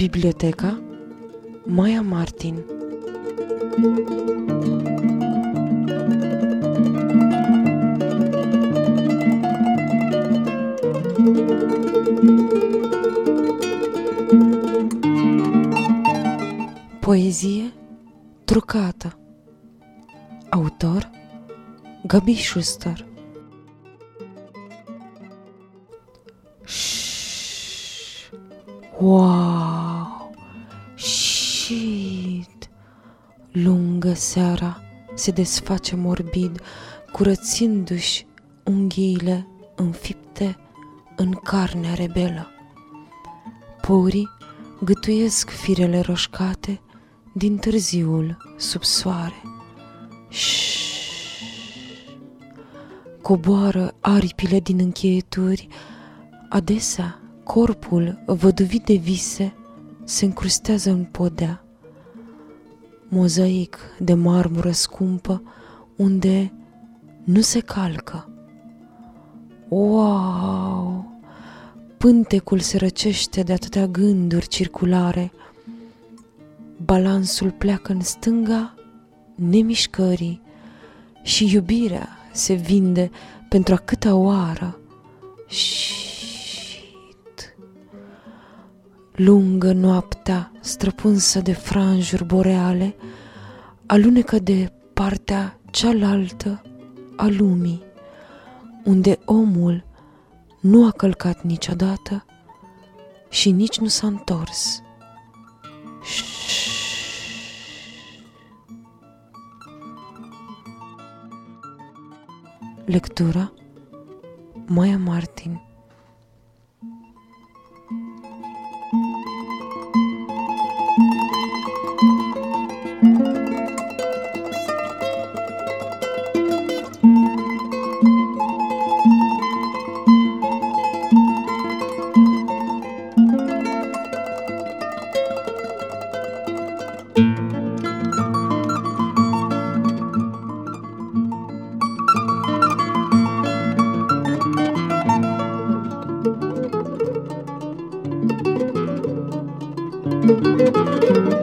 Biblioteca Maia Martin Poezie trucată Autor Gabi Schuster Shhh. Wow! Lungă seara se desface morbid, curățindu-și unghiile înfipte în carnea rebelă. Porii gâtuiesc firele roșcate din târziul sub soare. Shhh. Coboară aripile din încheieturi, adesea corpul văduvit de vise se încrustează în podea. Mozaic de marmură scumpă unde nu se calcă. Wow! Pântecul se răcește de atâtea gânduri circulare. Balansul pleacă în stânga nemișcării și iubirea se vinde pentru a câta oară. Shit. Lungă noaptea străpunsă de franjuri boreale alunecă de partea cealaltă a lumii, unde omul nu a călcat niciodată și nici nu s-a întors. Lectura Maya Martin Música